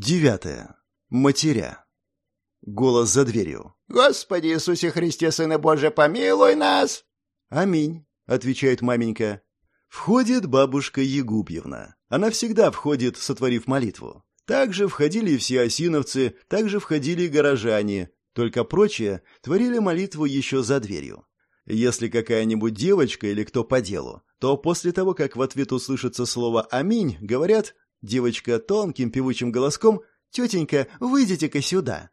Девятое. Матеря. Голос за дверью. «Господи Иисусе Христе, Сыны Божий, помилуй нас!» «Аминь», — отвечает маменька. Входит бабушка Егупьевна. Она всегда входит, сотворив молитву. Также входили и все осиновцы, также входили и горожане, только прочие творили молитву еще за дверью. Если какая-нибудь девочка или кто по делу, то после того, как в ответ услышится слово «Аминь», говорят Девочка тонким певучим голоском «Тетенька, выйдите-ка сюда».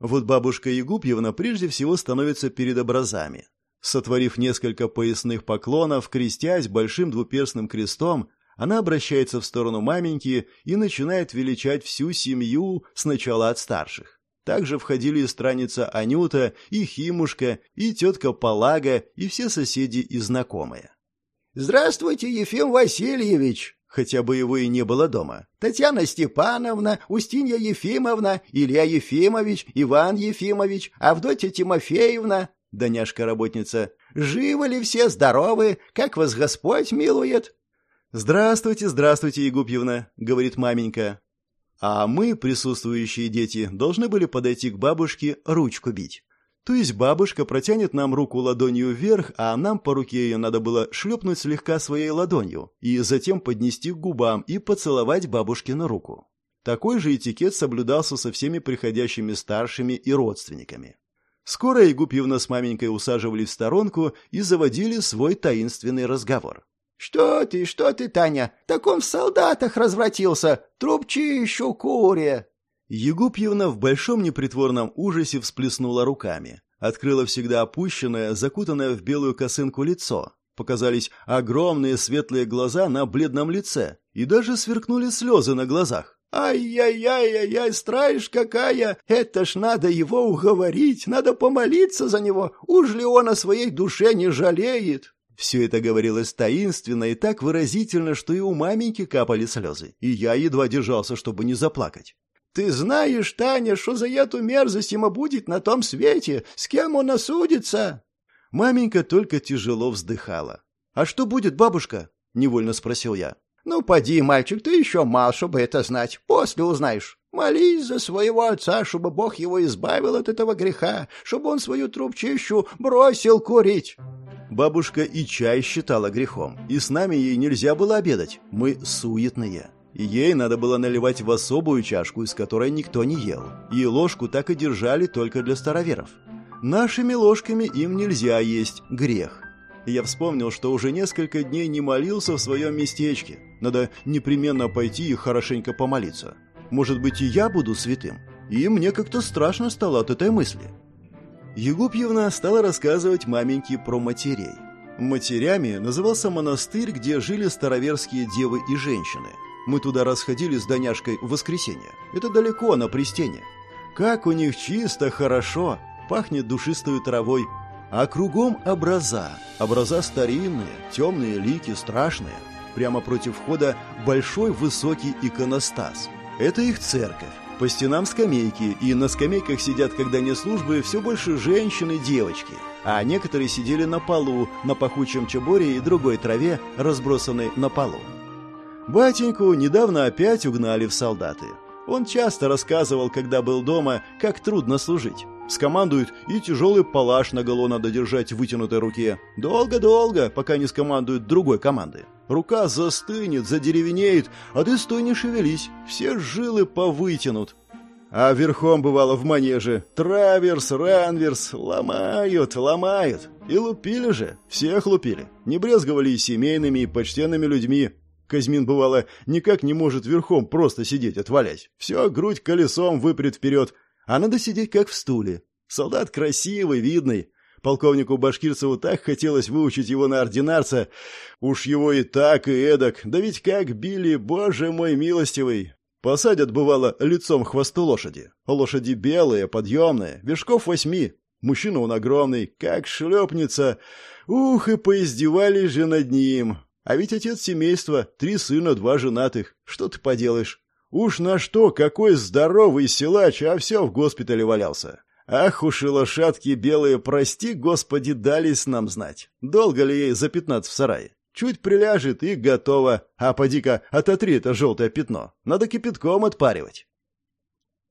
Вот бабушка Егупьевна прежде всего становится перед образами. Сотворив несколько поясных поклонов, крестясь большим двуперстным крестом, она обращается в сторону маменьки и начинает величать всю семью сначала от старших. Также входили и страница Анюта, и Химушка, и тетка Палага, и все соседи и знакомые. «Здравствуйте, Ефим Васильевич!» Хотя бы его и не было дома. Татьяна Степановна, Устинья Ефимовна, Илья Ефимович, Иван Ефимович, Авдотья Тимофеевна, Даняшка-работница. Живы ли все, здоровы? Как вас Господь милует? «Здравствуйте, здравствуйте, Егупьевна», — говорит маменька. А мы, присутствующие дети, должны были подойти к бабушке ручку бить. То есть бабушка протянет нам руку ладонью вверх, а нам по руке ее надо было шлепнуть слегка своей ладонью и затем поднести к губам и поцеловать бабушкину руку. Такой же этикет соблюдался со всеми приходящими старшими и родственниками. Скоро Егупьевна с маменькой усаживали в сторонку и заводили свой таинственный разговор. «Что ты, что ты, Таня? Так он в солдатах развратился! Трубчищу куре!» Егупьевна в большом непритворном ужасе всплеснула руками. Открыла всегда опущенное, закутанное в белую косынку лицо. Показались огромные светлые глаза на бледном лице. И даже сверкнули слезы на глазах. «Ай-яй-яй-яй, страшь какая! Это ж надо его уговорить, надо помолиться за него. Уж ли он о своей душе не жалеет?» Все это говорилось таинственно и так выразительно, что и у маменьки капали слезы, и я едва держался, чтобы не заплакать. Ты знаешь, Таня, что за эту мерзость ему будет на том свете? С кем он осудится?» Маменька только тяжело вздыхала. «А что будет, бабушка?» — невольно спросил я. «Ну, поди, мальчик, ты еще мал, чтобы это знать. После узнаешь. Молись за своего отца, чтобы Бог его избавил от этого греха, чтобы он свою трубчищу бросил курить». Бабушка и чай считала грехом, и с нами ей нельзя было обедать. Мы суетные. И ей надо было наливать в особую чашку, из которой никто не ел. И ложку так и держали только для староверов. Нашими ложками им нельзя есть, грех. я вспомнил, что уже несколько дней не молился в своем местечке. Надо непременно пойти и хорошенько помолиться. Может быть, и я буду святым? И мне как-то страшно стало от этой мысли. Егупьевна стала рассказывать маменьке про матерей. Матерями назывался монастырь, где жили староверские девы и женщины – мы туда расходили с Даняшкой в воскресенье. Это далеко, на пристене. Как у них чисто, хорошо, пахнет душистой травой. А кругом образа. Образа старинные, темные лики, страшные. Прямо против входа большой высокий иконостас. Это их церковь. По стенам скамейки, и на скамейках сидят, когда не службы, все больше женщин и девочки. А некоторые сидели на полу, на пахучем чаборе и другой траве, разбросанной на полу. Батеньку недавно опять угнали в солдаты. Он часто рассказывал, когда был дома, как трудно служить. Скомандует, и тяжелый палаш наголо надо держать в вытянутой руке. Долго-долго, пока не скомандует другой команды. Рука застынет, задеревенеет, а ты стой не шевелись, все жилы повытянут. А верхом бывало в манеже. Траверс, ранверс, ломают, ломают. И лупили же, всех лупили. Не брезговали и семейными, и почтенными людьми. Казьмин, бывало, никак не может верхом просто сидеть, отвалять. Все, грудь колесом выпрет вперед, а надо сидеть как в стуле. Солдат красивый, видный. Полковнику Башкирцеву так хотелось выучить его на ординарца. Уж его и так, и эдак. Да ведь как били, боже мой милостивый. Посадят, бывало, лицом хвосту лошади. Лошади белые, подъемные, вершков восьми. Мужчина он огромный, как шлепнется. Ух, и поиздевались же над ним. А ведь отец семейства, три сына, два женатых. Что ты поделаешь? Уж на что, какой здоровый силач, а все в госпитале валялся. Ах уж и лошадки белые, прости, господи, дались нам знать. Долго ли ей запятнаться в сарае? Чуть приляжет и готово. А поди-ка, ототри это желтое пятно. Надо кипятком отпаривать.